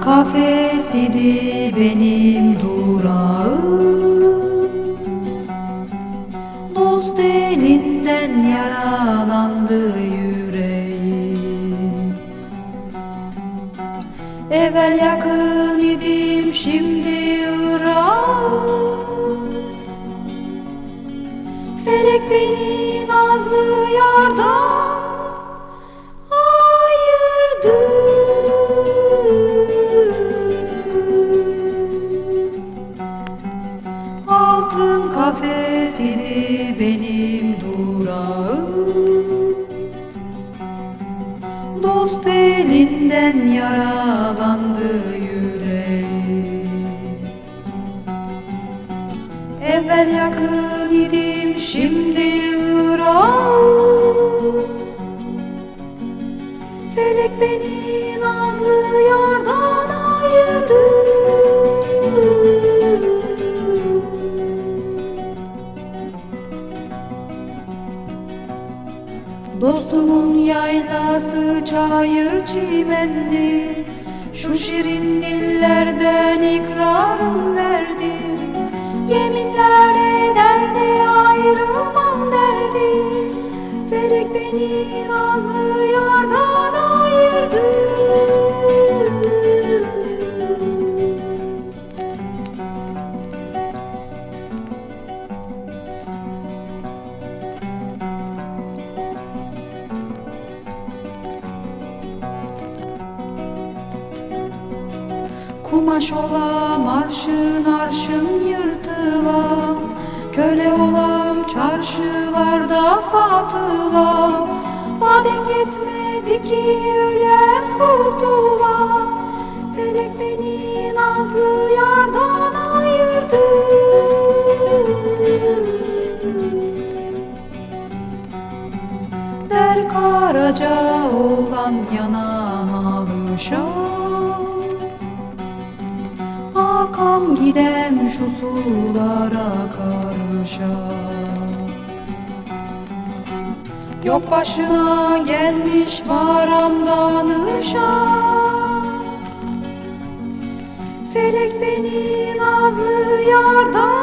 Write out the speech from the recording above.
kafesiydi benim durağım. Dost elinden yaralandı yüreğim. Evvel yakın idim şimdi Irak kafesiydi benim durağım. Dost elinden yaralandı yüreğim. Evvel yakın idim şimdi Irak Dostumun yaylası çayır çimendi. Şu şirin dillerden ikrarım verdi. Yeminler ederdi ayrılmam derdi. Felek beni nazlı yardan Kumaş olam arşın arşın yırtılam Köle olam çarşılarda satılam Madem yetmedi ki ölem kurtulam Felek beni nazlı yardan ayırdı. Der karaca oğlan yanam alışam Akam gidem şu sulara karışa Yok başına gelmiş varamdan ışan Felek beni nazlı yardan